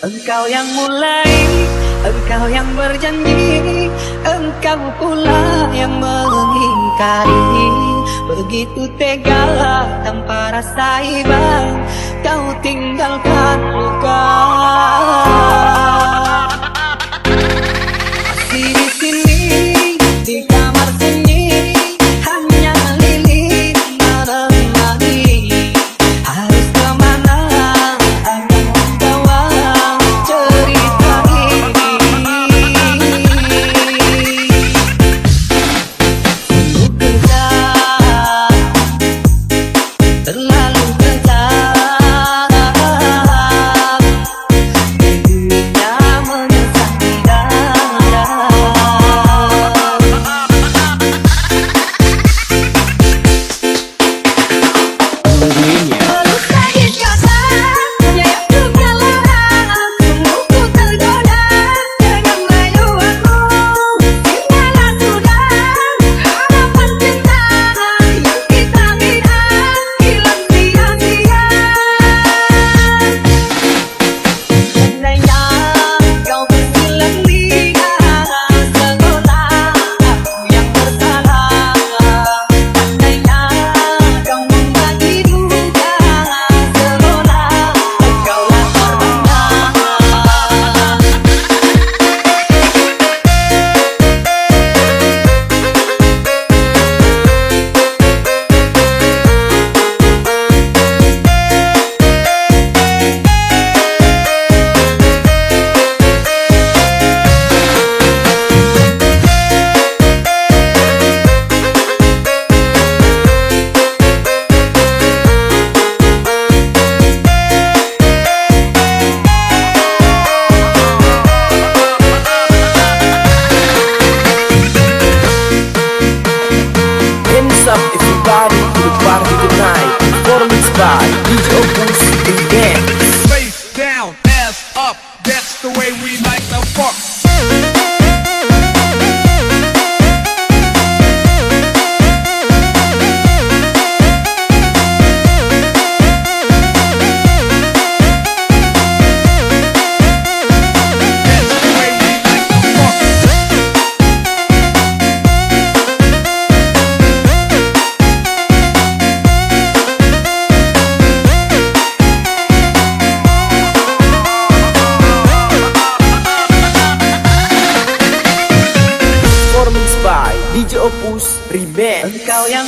Engkau yang mulai, engkau yang berjanji, engkau pula yang mengingkari. Begitu tega tanpa rasa iba, kau tinggalkan luka. Masih di sini, di kamar sini.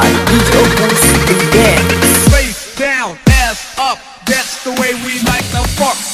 We don't. Face down, ass up, that's the way we like the fuck.